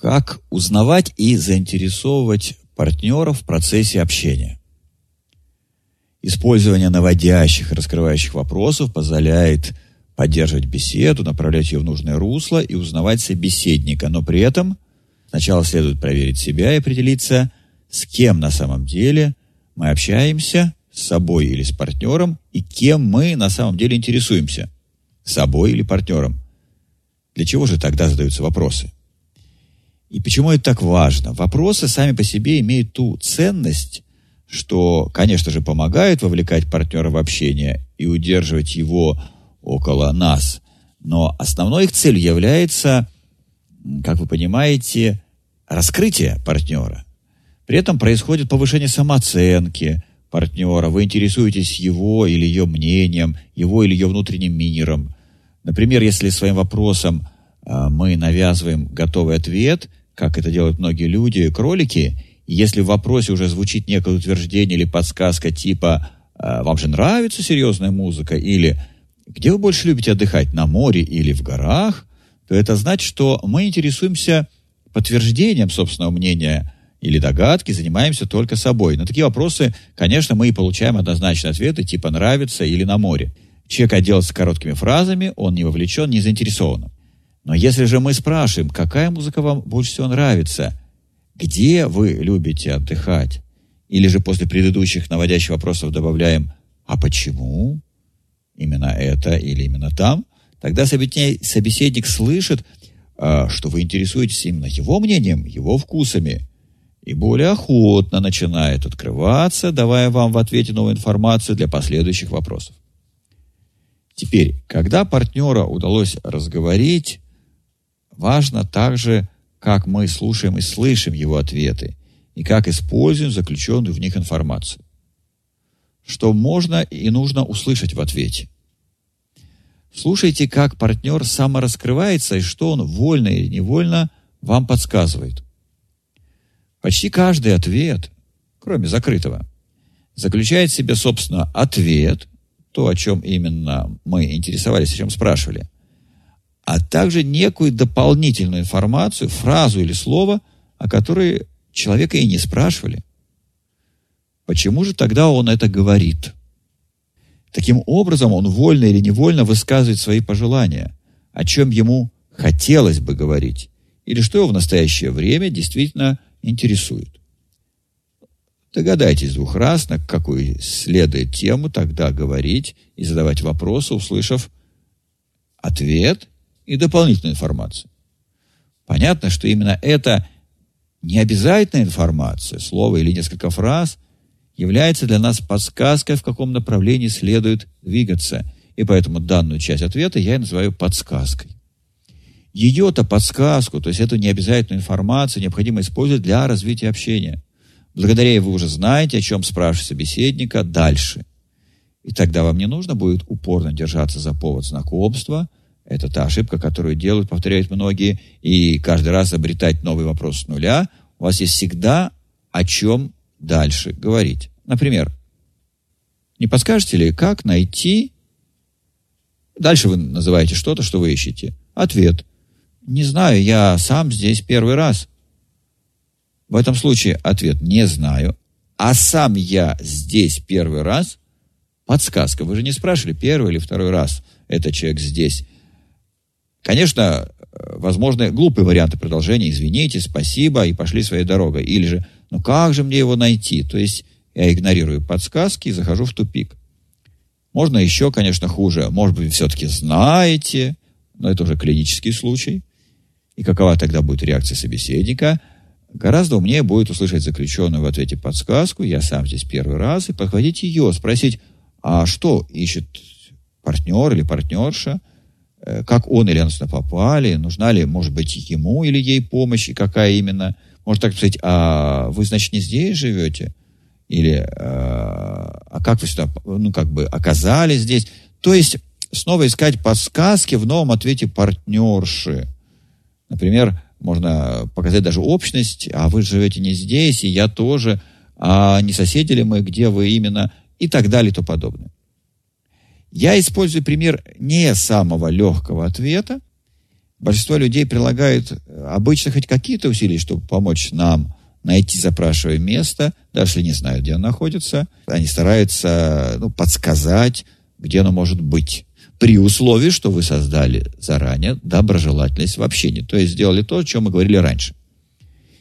Как узнавать и заинтересовывать партнеров в процессе общения? Использование наводящих и раскрывающих вопросов позволяет поддерживать беседу, направлять ее в нужное русло и узнавать собеседника, но при этом сначала следует проверить себя и определиться, с кем на самом деле мы общаемся, с собой или с партнером, и кем мы на самом деле интересуемся, собой или партнером. Для чего же тогда задаются вопросы? И почему это так важно? Вопросы сами по себе имеют ту ценность, что, конечно же, помогают вовлекать партнера в общение и удерживать его около нас. Но основной их целью является, как вы понимаете, раскрытие партнера. При этом происходит повышение самооценки партнера. Вы интересуетесь его или ее мнением, его или ее внутренним миром. Например, если своим вопросом мы навязываем готовый ответ – как это делают многие люди, кролики, если в вопросе уже звучит некое утверждение или подсказка типа «А, «Вам же нравится серьезная музыка» или «Где вы больше любите отдыхать, на море или в горах?», то это значит, что мы интересуемся подтверждением собственного мнения или догадки, занимаемся только собой. На такие вопросы, конечно, мы и получаем однозначные ответы типа «нравится» или «на море». Человек отделается короткими фразами, он не вовлечен, не заинтересован. Но если же мы спрашиваем, какая музыка вам больше всего нравится, где вы любите отдыхать, или же после предыдущих наводящих вопросов добавляем «а почему?» именно это или именно там, тогда собеседник слышит, а, что вы интересуетесь именно его мнением, его вкусами, и более охотно начинает открываться, давая вам в ответе новую информацию для последующих вопросов. Теперь, когда партнера удалось разговорить, Важно также, как мы слушаем и слышим его ответы, и как используем заключенную в них информацию. Что можно и нужно услышать в ответе. Слушайте, как партнер самораскрывается и что он вольно или невольно вам подсказывает. Почти каждый ответ, кроме закрытого, заключает в себе, собственно, ответ, то, о чем именно мы интересовались, о чем спрашивали, а также некую дополнительную информацию, фразу или слово, о которой человека и не спрашивали. Почему же тогда он это говорит? Таким образом, он вольно или невольно высказывает свои пожелания, о чем ему хотелось бы говорить, или что его в настоящее время действительно интересует. Догадайтесь двух раз, на какую следует тему тогда говорить и задавать вопросы, услышав ответ и дополнительную информацию. Понятно, что именно эта необязательная информация, слово или несколько фраз, является для нас подсказкой, в каком направлении следует двигаться. И поэтому данную часть ответа я называю подсказкой. Ее-то подсказку, то есть эту необязательную информацию, необходимо использовать для развития общения. Благодаря ей вы уже знаете, о чем спрашивать собеседника дальше. И тогда вам не нужно будет упорно держаться за повод знакомства – это та ошибка, которую делают, повторяют многие, и каждый раз обретать новый вопрос с нуля. У вас есть всегда о чем дальше говорить. Например, не подскажете ли, как найти... Дальше вы называете что-то, что вы ищете. Ответ. Не знаю, я сам здесь первый раз. В этом случае ответ не знаю, а сам я здесь первый раз. Подсказка. Вы же не спрашивали первый или второй раз этот человек здесь. Конечно, возможны глупые варианты продолжения. Извините, спасибо, и пошли своей дорогой. Или же, ну как же мне его найти? То есть я игнорирую подсказки и захожу в тупик. Можно еще, конечно, хуже. Может быть, все-таки знаете, но это уже клинический случай. И какова тогда будет реакция собеседника? Гораздо умнее будет услышать заключенную в ответе подсказку, я сам здесь первый раз, и подхватить ее, спросить, а что ищет партнер или партнерша – Э, как он или она сюда попали, нужна ли, может быть, ему или ей помощь, и какая именно. Может так сказать, а вы, значит, не здесь живете? Или а, а как вы сюда, ну, как бы оказались здесь? То есть снова искать подсказки в новом ответе партнерши. Например, можно показать даже общность, а вы живете не здесь, и я тоже, а не соседи ли мы, где вы именно, и так далее и тому подобное. Я использую пример не самого легкого ответа, Большинство людей прилагают э, обычно хоть какие-то усилия, чтобы помочь нам найти запрашиваемое место, даже если не знают, где оно находится. Они стараются ну, подсказать, где оно может быть. При условии, что вы создали заранее доброжелательность в общении. То есть сделали то, о чем мы говорили раньше.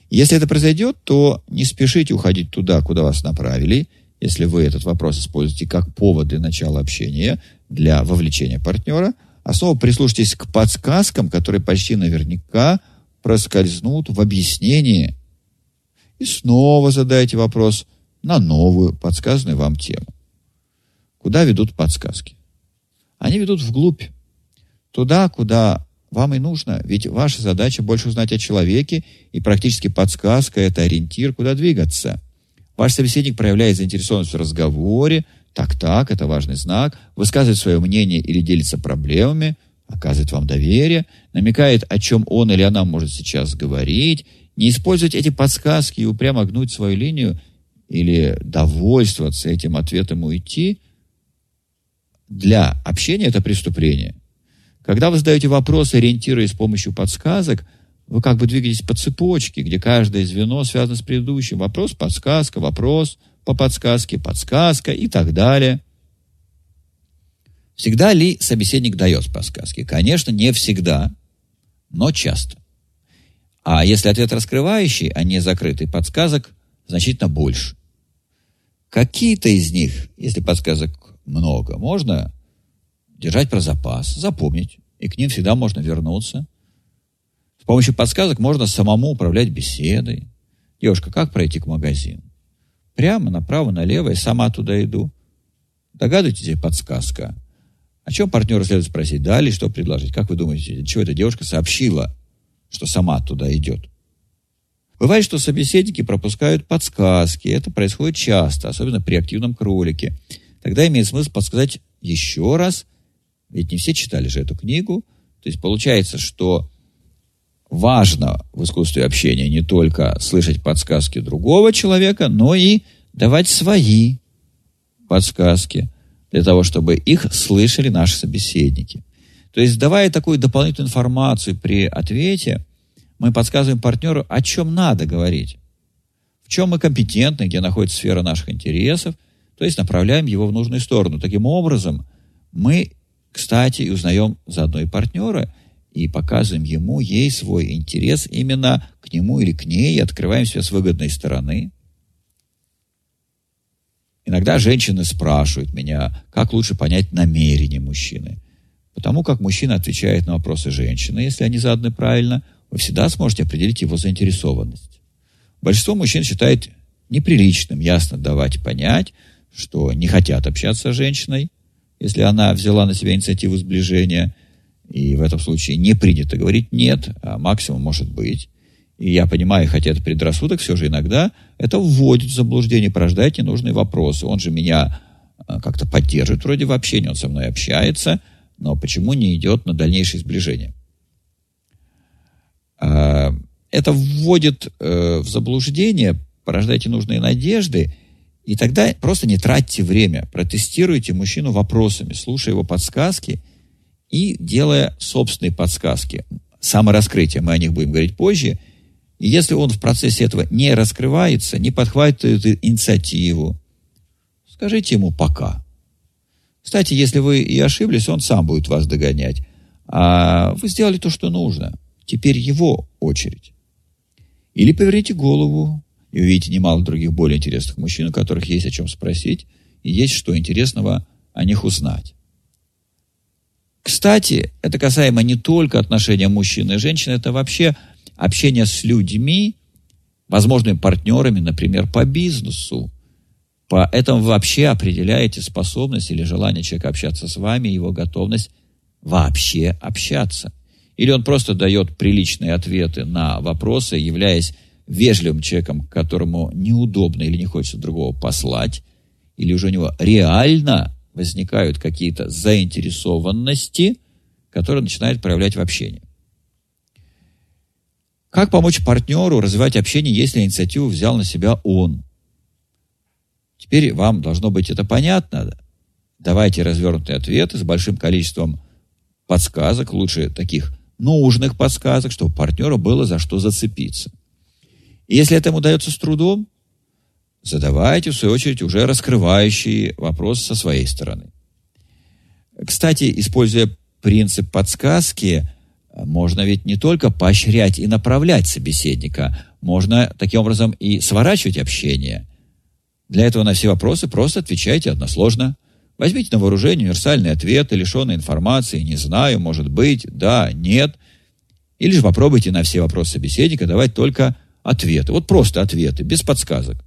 Если это произойдет, то не спешите уходить туда, куда вас направили, если вы этот вопрос используете как повод для начала общения, для вовлечения партнера, а снова прислушайтесь к подсказкам, которые почти наверняка проскользнут в объяснении и снова задайте вопрос на новую, подсказанную вам тему. Куда ведут подсказки? Они ведут вглубь. Туда, куда вам и нужно. Ведь ваша задача больше узнать о человеке, и практически подсказка – это ориентир, куда двигаться. Ваш собеседник проявляет заинтересованность в разговоре, так-так, это важный знак, высказывает свое мнение или делится проблемами, оказывает вам доверие, намекает, о чем он или она может сейчас говорить, не использовать эти подсказки и упрямо гнуть свою линию или довольствоваться этим ответом уйти, для общения это преступление. Когда вы задаете вопросы, ориентируясь с помощью подсказок, вы как бы двигаетесь по цепочке, где каждое звено связано с предыдущим. Вопрос, подсказка, вопрос по подсказке, подсказка и так далее. Всегда ли собеседник дает подсказки? Конечно, не всегда, но часто. А если ответ раскрывающий, а не закрытый, подсказок значительно больше. Какие-то из них, если подсказок много, можно держать про запас, запомнить, и к ним всегда можно вернуться. С помощью подсказок можно самому управлять беседой. Девушка, как пройти к магазину? Прямо, направо, налево, и сама туда иду. Догадываетесь, подсказка. О чем партнеру следует спросить? Далее, что предложить? Как вы думаете, чего эта девушка сообщила что сама туда идет. Бывает, что собеседники пропускают подсказки. Это происходит часто, особенно при активном кролике. Тогда имеет смысл подсказать еще раз, ведь не все читали же эту книгу. То есть получается, что важно в искусстве общения не только слышать подсказки другого человека, но и давать свои подсказки для того, чтобы их слышали наши собеседники. То есть, давая такую дополнительную информацию при ответе, мы подсказываем партнеру, о чем надо говорить, в чем мы компетентны, где находится сфера наших интересов, то есть направляем его в нужную сторону. Таким образом, мы, кстати, узнаем заодно и партнера, и показываем ему, ей свой интерес именно к нему или к ней, и открываем себя с выгодной стороны. Иногда женщины спрашивают меня, как лучше понять намерение мужчины. Потому как мужчина отвечает на вопросы женщины, если они заданы правильно, вы всегда сможете определить его заинтересованность. Большинство мужчин считает неприличным ясно давать понять, что не хотят общаться с женщиной, если она взяла на себя инициативу сближения, и в этом случае не принято говорить «нет», а максимум может быть. И я понимаю, хотя это предрассудок, все же иногда это вводит в заблуждение, порождает ненужные вопросы. Он же меня а, как-то поддерживает вроде в общении, он со мной общается – но почему не идет на дальнейшее сближение? А, это вводит э, в заблуждение, порождайте нужные надежды, и тогда просто не тратьте время, протестируйте мужчину вопросами, слушая его подсказки и делая собственные подсказки. Самораскрытие, мы о них будем говорить позже. И если он в процессе этого не раскрывается, не подхватывает инициативу, скажите ему «пока». Кстати, если вы и ошиблись, он сам будет вас догонять. А вы сделали то, что нужно. Теперь его очередь. Или поверните голову и увидите немало других более интересных мужчин, у которых есть о чем спросить, и есть что интересного о них узнать. Кстати, это касаемо не только отношения мужчины и женщины, это вообще общение с людьми, возможными партнерами, например, по бизнесу, Поэтому вы вообще определяете способность или желание человека общаться с вами, его готовность вообще общаться. Или он просто дает приличные ответы на вопросы, являясь вежливым человеком, которому неудобно или не хочется другого послать, или уже у него реально возникают какие-то заинтересованности, которые начинают проявлять в общении. Как помочь партнеру развивать общение, если инициативу взял на себя он? Теперь вам должно быть это понятно. Давайте развернутые ответы с большим количеством подсказок, лучше таких нужных подсказок, чтобы партнеру было за что зацепиться. И если это ему дается с трудом, задавайте, в свою очередь, уже раскрывающие вопросы со своей стороны. Кстати, используя принцип подсказки, можно ведь не только поощрять и направлять собеседника, можно таким образом и сворачивать общение. Для этого на все вопросы просто отвечайте односложно. Возьмите на вооружение универсальный ответ, лишенный информации «не знаю», «может быть», «да», «нет». Или же попробуйте на все вопросы собеседника давать только ответы. Вот просто ответы, без подсказок.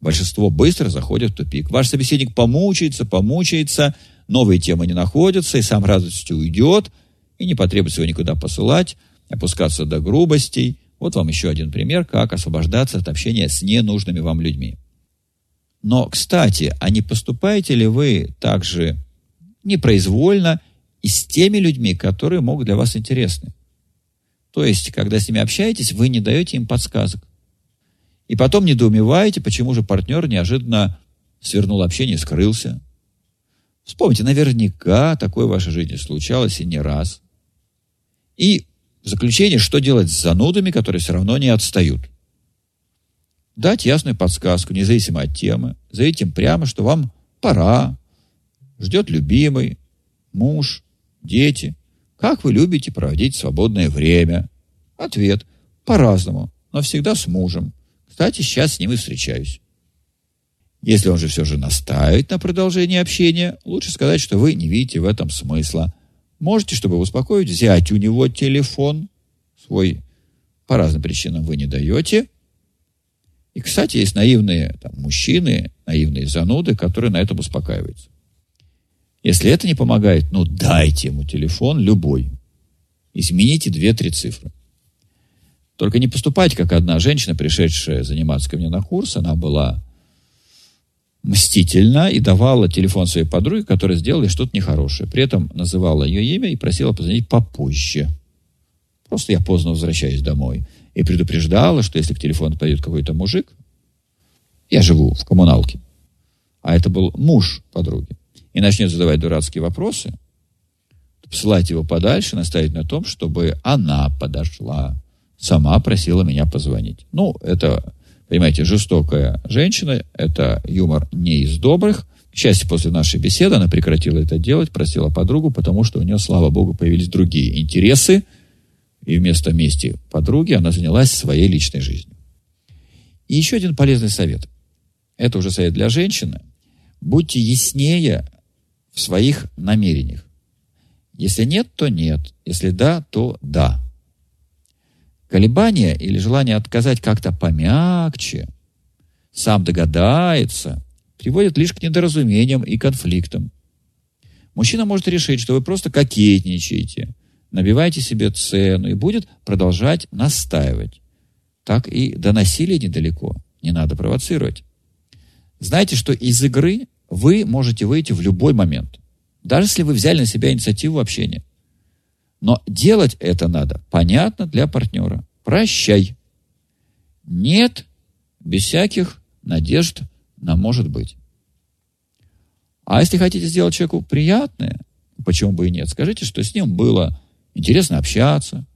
Большинство быстро заходит в тупик. Ваш собеседник помучается, помучается, новые темы не находятся, и сам радостью уйдет, и не потребуется его никуда посылать, опускаться до грубостей. Вот вам еще один пример, как освобождаться от общения с ненужными вам людьми. Но, кстати, а не поступаете ли вы также непроизвольно и с теми людьми, которые могут для вас интересны? То есть, когда с ними общаетесь, вы не даете им подсказок. И потом недоумеваете, почему же партнер неожиданно свернул общение и скрылся. Вспомните, наверняка такое в вашей жизни случалось и не раз. И в заключение, что делать с занудами, которые все равно не отстают? Дать ясную подсказку, независимо от темы, заявить им прямо, что вам пора, ждет любимый, муж, дети. Как вы любите проводить свободное время? Ответ. По-разному, но всегда с мужем. Кстати, сейчас с ним и встречаюсь. Если он же все же настаивает на продолжении общения, лучше сказать, что вы не видите в этом смысла. Можете, чтобы успокоить, взять у него телефон, свой по разным причинам вы не даете. И, кстати, есть наивные там, мужчины, наивные зануды, которые на этом успокаиваются. Если это не помогает, ну дайте ему телефон любой. Измените две-три цифры. Только не поступайте, как одна женщина, пришедшая заниматься ко мне на курс, она была мстительно и давала телефон своей подруге, которая сделала что-то нехорошее. При этом называла ее имя и просила позвонить попозже. Просто я поздно возвращаюсь домой. И предупреждала, что если к телефону подойдет какой-то мужик, я живу в коммуналке, а это был муж подруги, и начнет задавать дурацкие вопросы, посылать его подальше, наставить на том, чтобы она подошла, сама просила меня позвонить. Ну, это Понимаете, жестокая женщина, это юмор не из добрых. К счастью, после нашей беседы она прекратила это делать, просила подругу, потому что у нее, слава богу, появились другие интересы, и вместо мести подруги она занялась своей личной жизнью. И еще один полезный совет. Это уже совет для женщины. Будьте яснее в своих намерениях. Если нет, то нет. Если да, то да. Колебания или желание отказать как-то помягче, сам догадается, приводит лишь к недоразумениям и конфликтам. Мужчина может решить, что вы просто кокетничаете, набиваете себе цену и будет продолжать настаивать. Так и до насилия недалеко, не надо провоцировать. Знайте, что из игры вы можете выйти в любой момент, даже если вы взяли на себя инициативу общения. Но делать это надо, понятно, для партнера. Прощай. Нет, без всяких надежд на может быть. А если хотите сделать человеку приятное, почему бы и нет, скажите, что с ним было интересно общаться,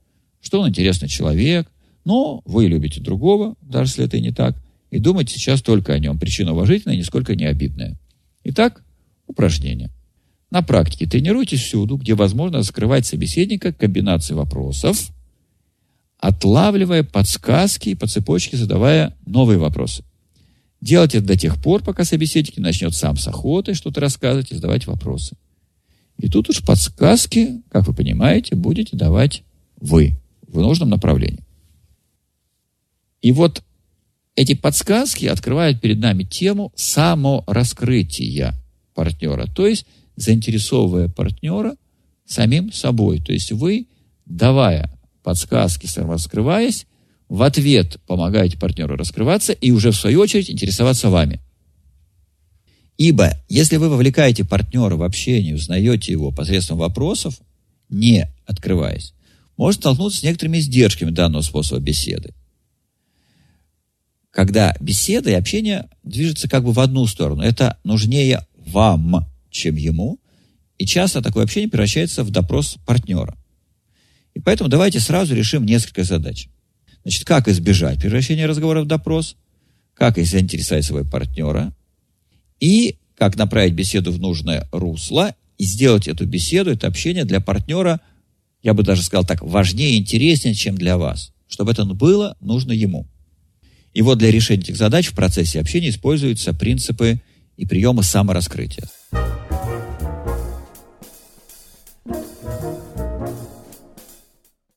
что он интересный человек, но вы любите другого, даже если это и не так, и думаете сейчас только о нем. Причина уважительная, нисколько не обидная. Итак, упражнение. На практике тренируйтесь всюду, где возможно скрывать собеседника комбинации вопросов, отлавливая подсказки и по цепочке задавая новые вопросы. Делайте это до тех пор, пока собеседник не начнет сам с охотой что-то рассказывать и задавать вопросы. И тут уж подсказки, как вы понимаете, будете давать вы в нужном направлении. И вот эти подсказки открывают перед нами тему самораскрытия партнера. То есть заинтересовывая партнера самим собой. То есть вы, давая подсказки, раскрываясь, в ответ помогаете партнеру раскрываться и уже в свою очередь интересоваться вами. Ибо если вы вовлекаете партнера в общение, узнаете его посредством вопросов, не открываясь, может столкнуться с некоторыми издержками данного способа беседы. Когда беседа и общение движется как бы в одну сторону, это нужнее вам, чем ему, и часто такое общение превращается в допрос партнера. И поэтому давайте сразу решим несколько задач. Значит, как избежать превращения разговора в допрос, как заинтересовать своего партнера, и как направить беседу в нужное русло и сделать эту беседу, это общение для партнера, я бы даже сказал так, важнее и интереснее, чем для вас. Чтобы это было, нужно ему. И вот для решения этих задач в процессе общения используются принципы и приемы самораскрытия.